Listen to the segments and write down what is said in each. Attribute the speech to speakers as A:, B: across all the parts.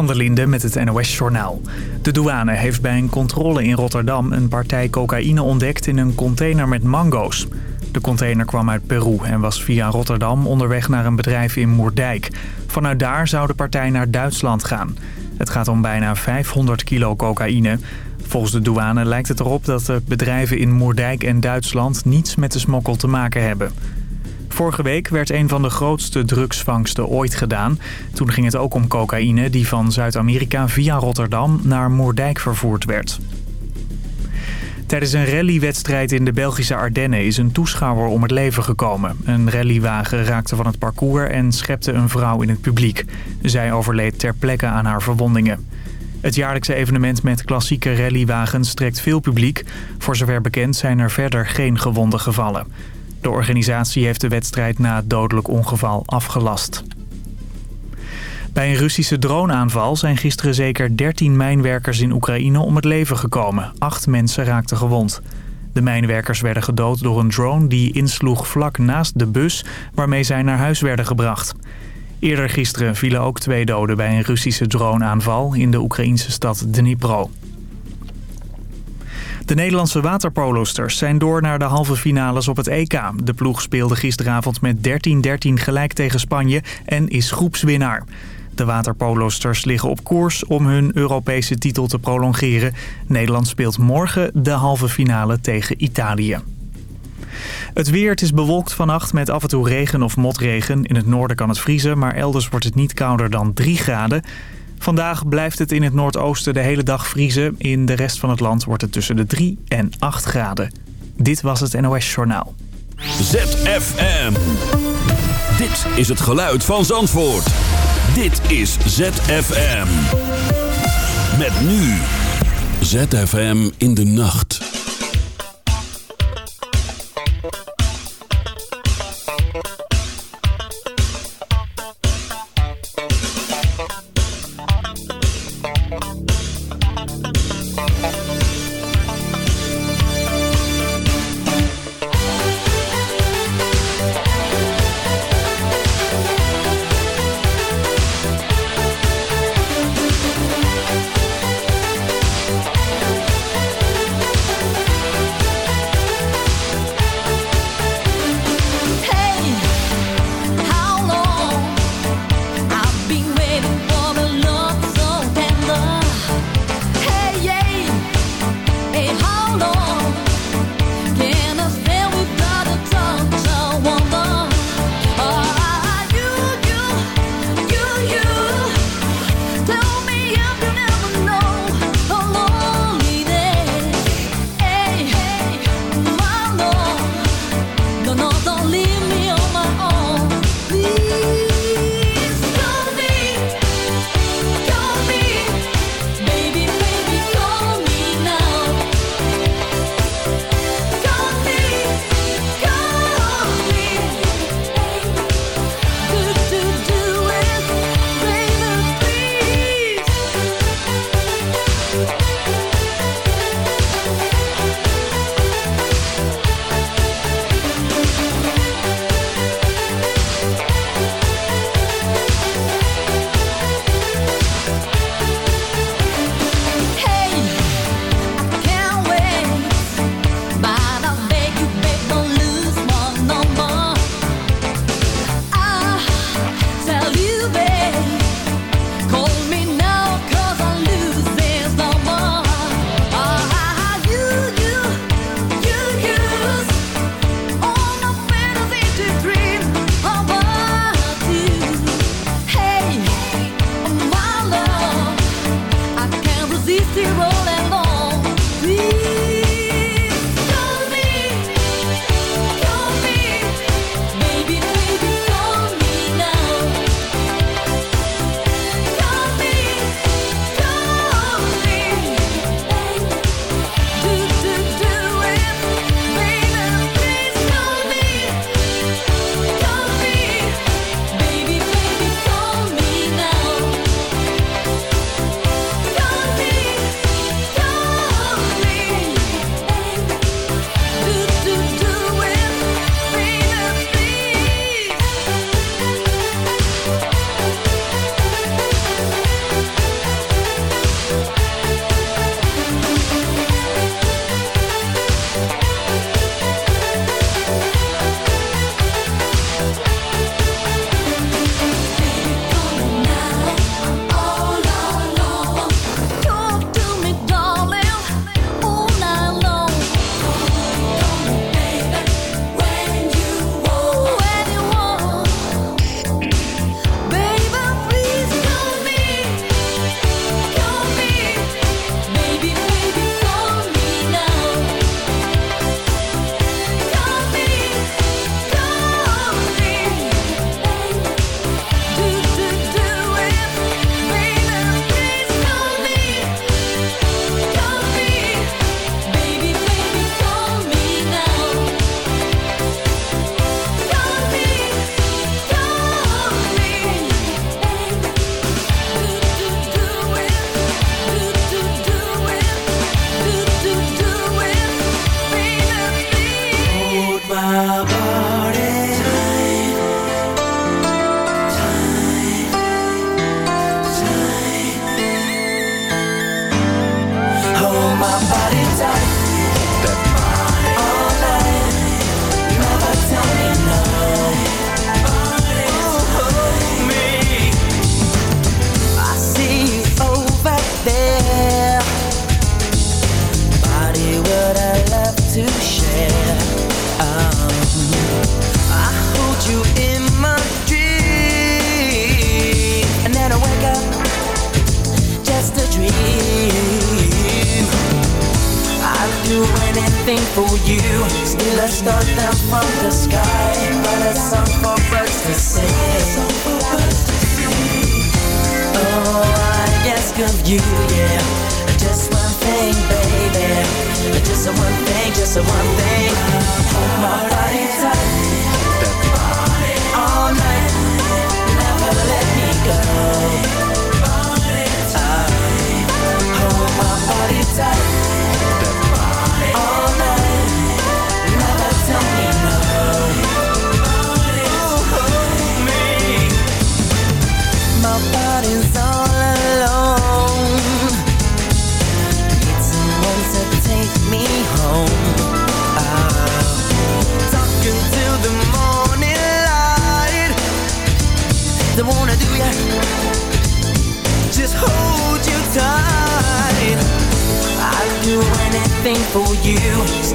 A: van der Linde met het NOS-journaal. De douane heeft bij een controle in Rotterdam een partij cocaïne ontdekt in een container met mango's. De container kwam uit Peru en was via Rotterdam onderweg naar een bedrijf in Moerdijk. Vanuit daar zou de partij naar Duitsland gaan. Het gaat om bijna 500 kilo cocaïne. Volgens de douane lijkt het erop dat de bedrijven in Moerdijk en Duitsland niets met de smokkel te maken hebben. Vorige week werd een van de grootste drugsvangsten ooit gedaan. Toen ging het ook om cocaïne die van Zuid-Amerika via Rotterdam naar Moerdijk vervoerd werd. Tijdens een rallywedstrijd in de Belgische Ardennen is een toeschouwer om het leven gekomen. Een rallywagen raakte van het parcours en schepte een vrouw in het publiek. Zij overleed ter plekke aan haar verwondingen. Het jaarlijkse evenement met klassieke rallywagens trekt veel publiek. Voor zover bekend zijn er verder geen gewonden gevallen. De organisatie heeft de wedstrijd na het dodelijk ongeval afgelast. Bij een Russische droneaanval zijn gisteren zeker 13 mijnwerkers in Oekraïne om het leven gekomen. Acht mensen raakten gewond. De mijnwerkers werden gedood door een drone die insloeg vlak naast de bus waarmee zij naar huis werden gebracht. Eerder gisteren vielen ook twee doden bij een Russische droneaanval in de Oekraïnse stad Dnipro. De Nederlandse waterpolosters zijn door naar de halve finales op het EK. De ploeg speelde gisteravond met 13-13 gelijk tegen Spanje en is groepswinnaar. De waterpolosters liggen op koers om hun Europese titel te prolongeren. Nederland speelt morgen de halve finale tegen Italië. Het weer, het is bewolkt vannacht met af en toe regen of motregen. In het noorden kan het vriezen, maar elders wordt het niet kouder dan 3 graden. Vandaag blijft het in het noordoosten de hele dag vriezen. In de rest van het land wordt het tussen de 3 en 8 graden. Dit was het NOS Journaal.
B: ZFM. Dit is het geluid van Zandvoort. Dit is ZFM. Met nu. ZFM in de nacht.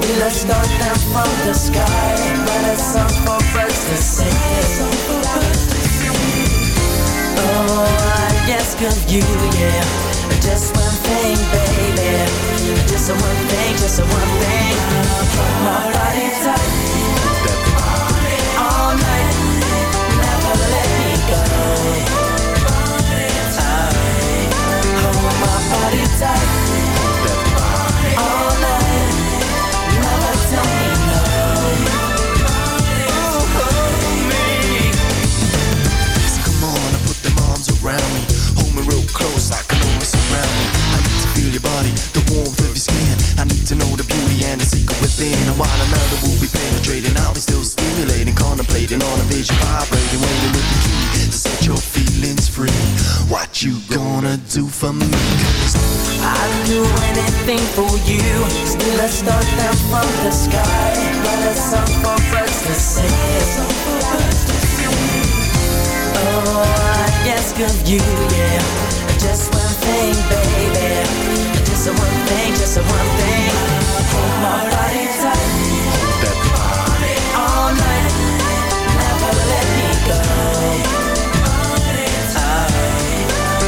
C: Still a star down from the sky, but a song for birds to sing. Oh, I ask of you, yeah. Just one thing, baby. Just one thing, just one thing. My body tight. All night, never let me go. hold my body tight.
D: While another will be penetrating, I'll be still stimulating, contemplating on a vision, vibrating, waiting with the key to set your feelings free. What you gonna do for me?
C: I'd do anything for you. Still a star down from the sky, but a song for birds to sing. Oh, I ask of you, yeah. Just one thing, baby. Just a one thing, just a one thing. Hold my body tight. All night, never let me go.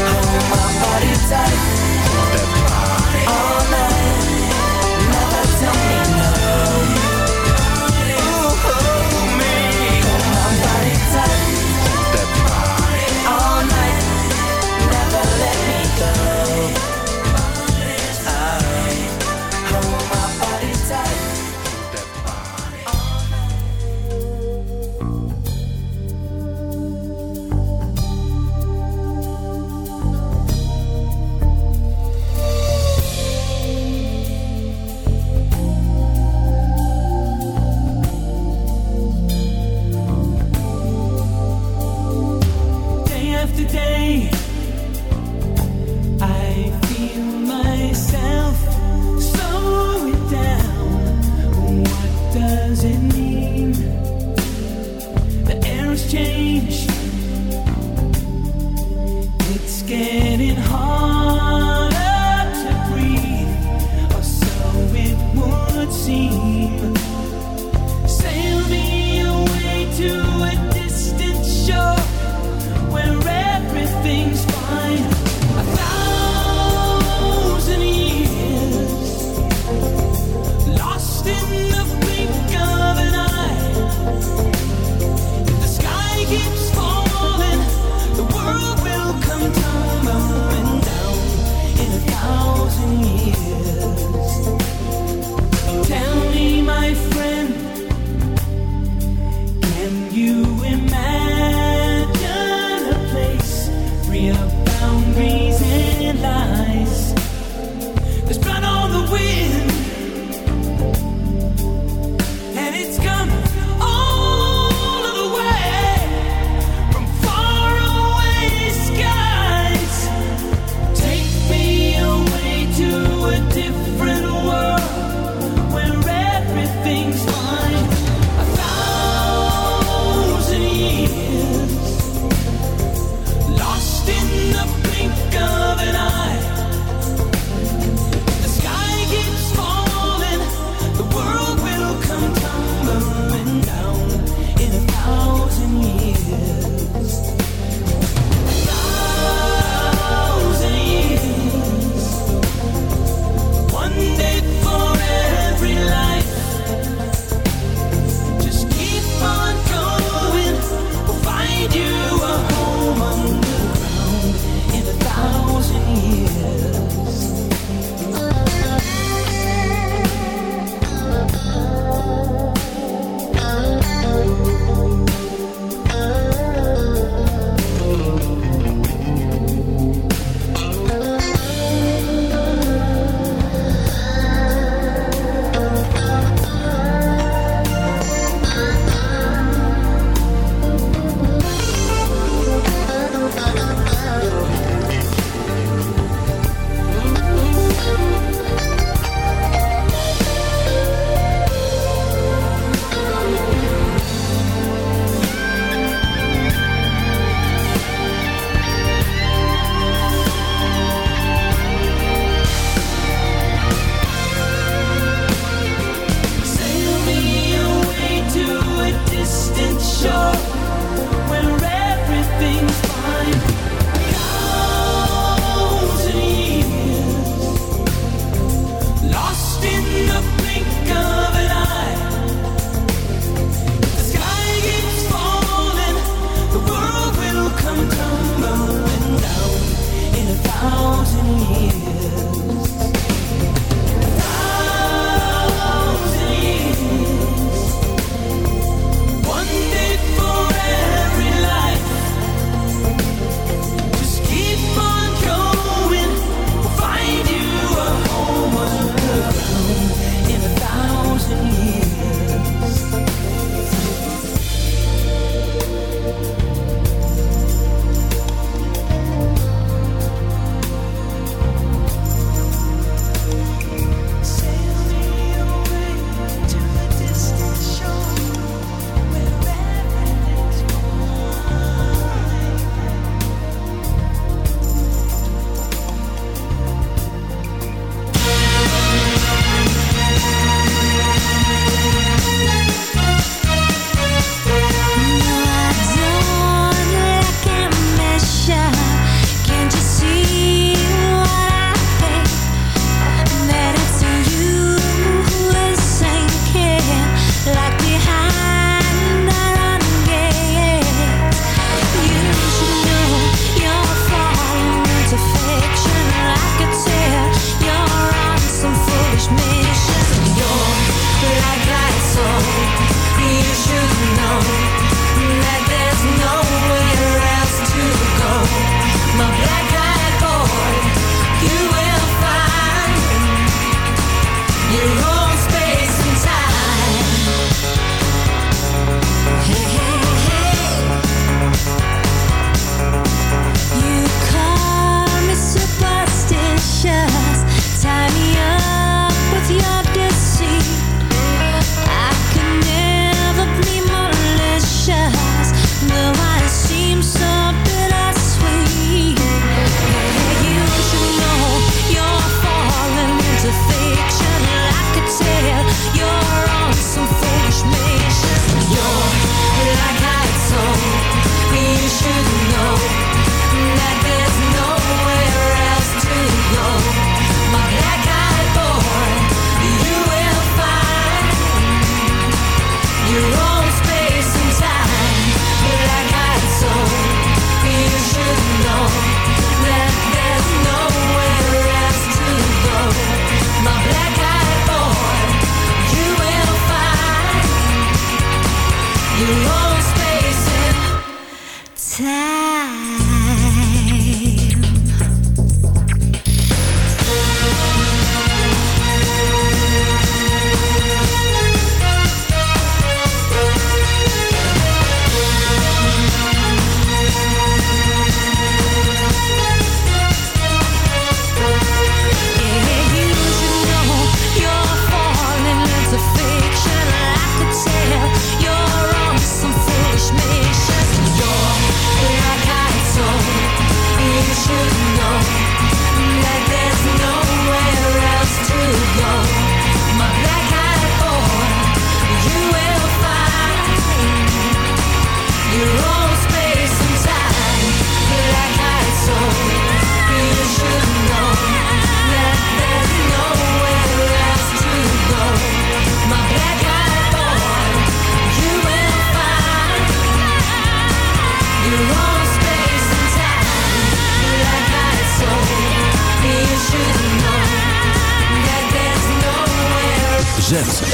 C: hold my body tight.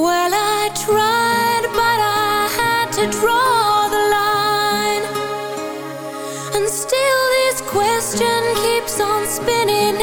E: Well, I tried, but I had to draw the line. And still this question keeps on spinning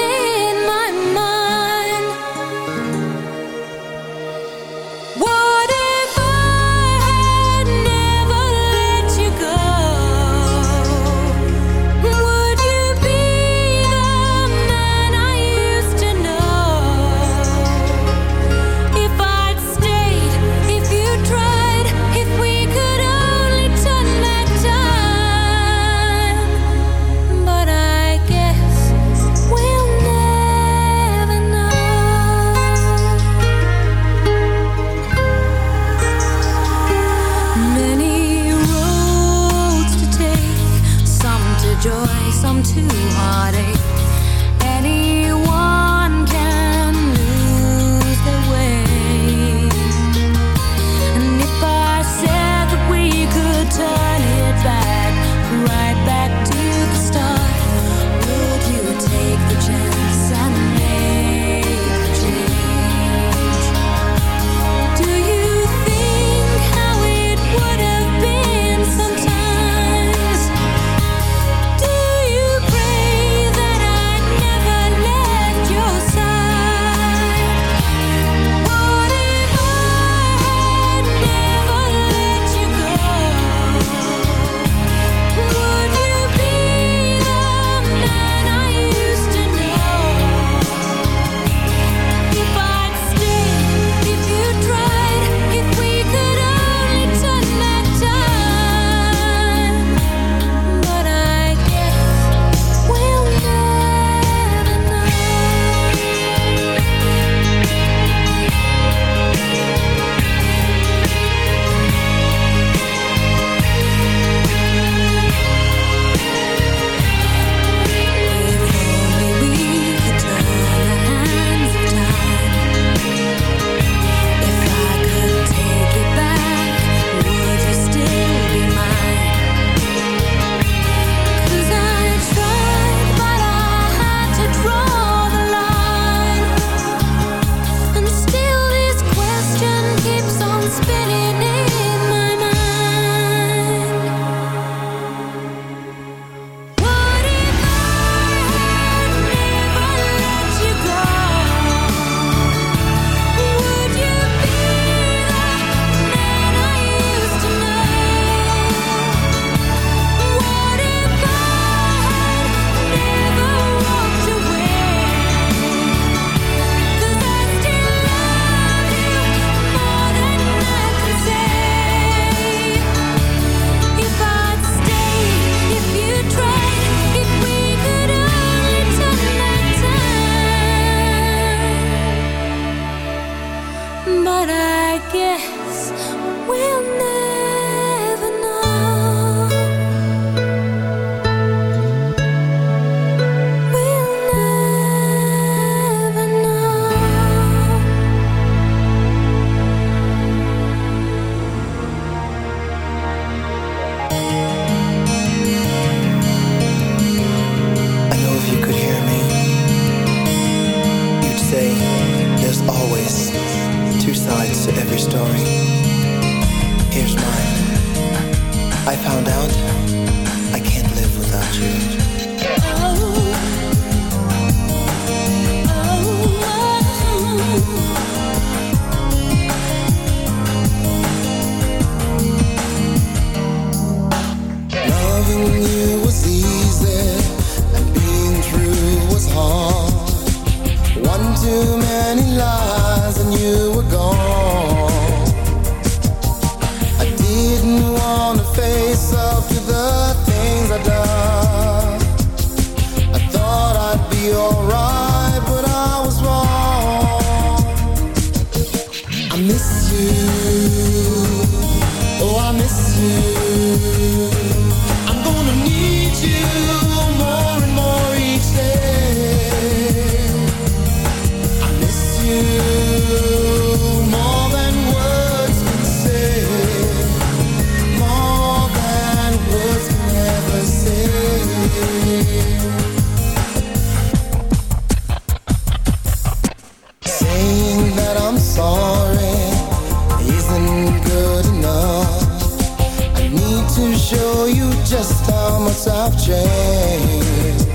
E: I've changed.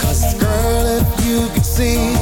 E: Cause girl, if you could see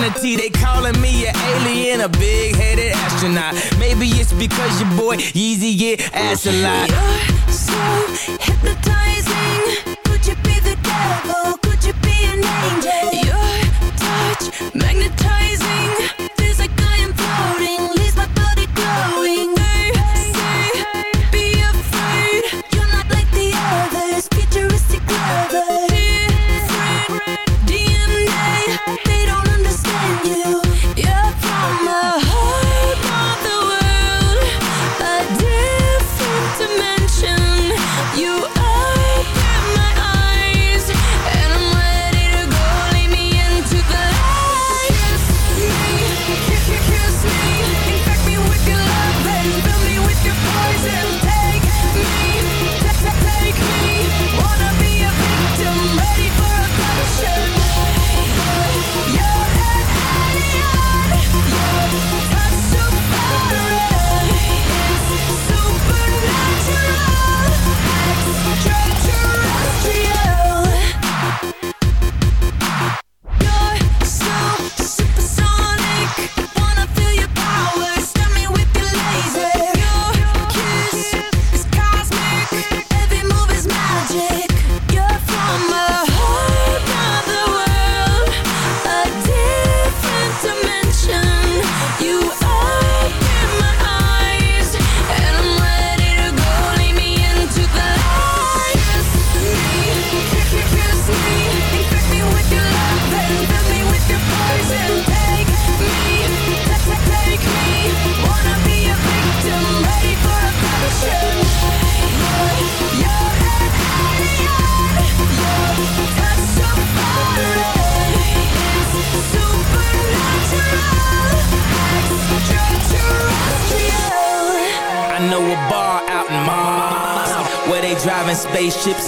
E: humanity. They calling me an alien, a big-headed astronaut. Maybe it's because your boy Yeezy get ass a lot.
F: You're so
E: hypnotized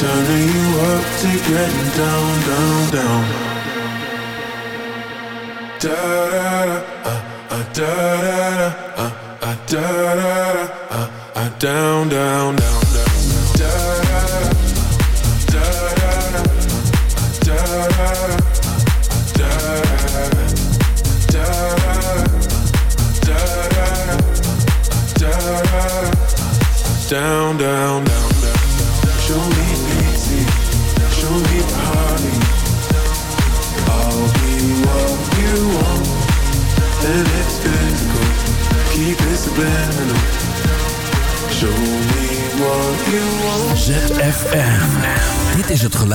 G: turning you up to getting down, down, down. Down.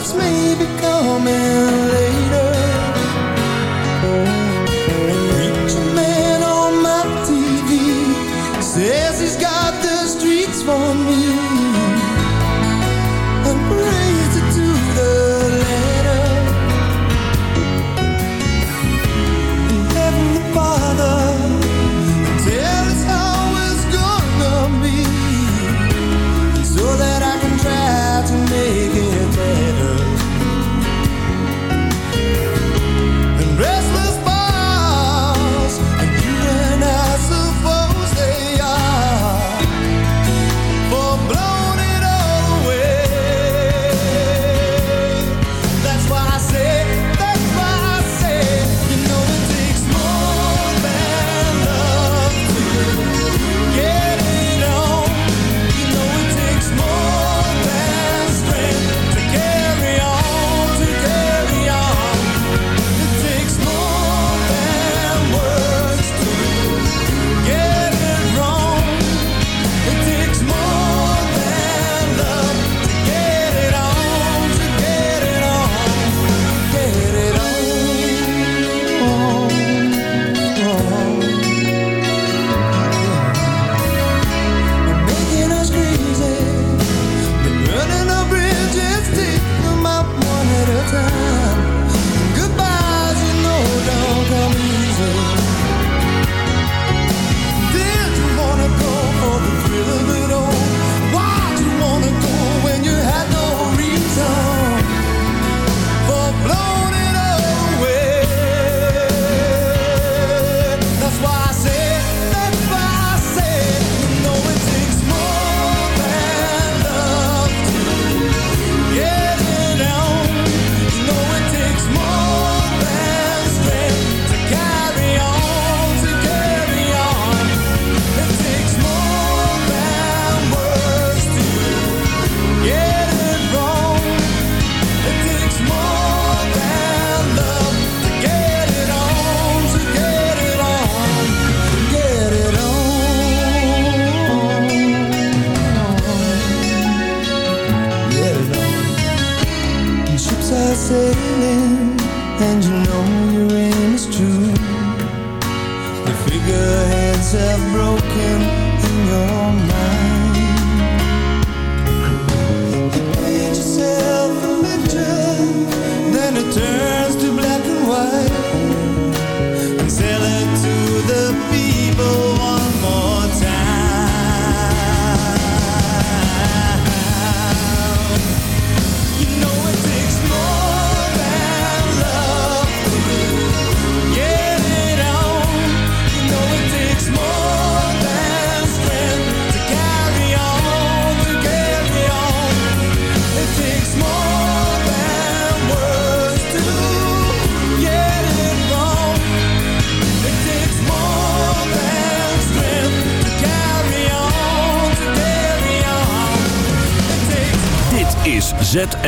D: It's me.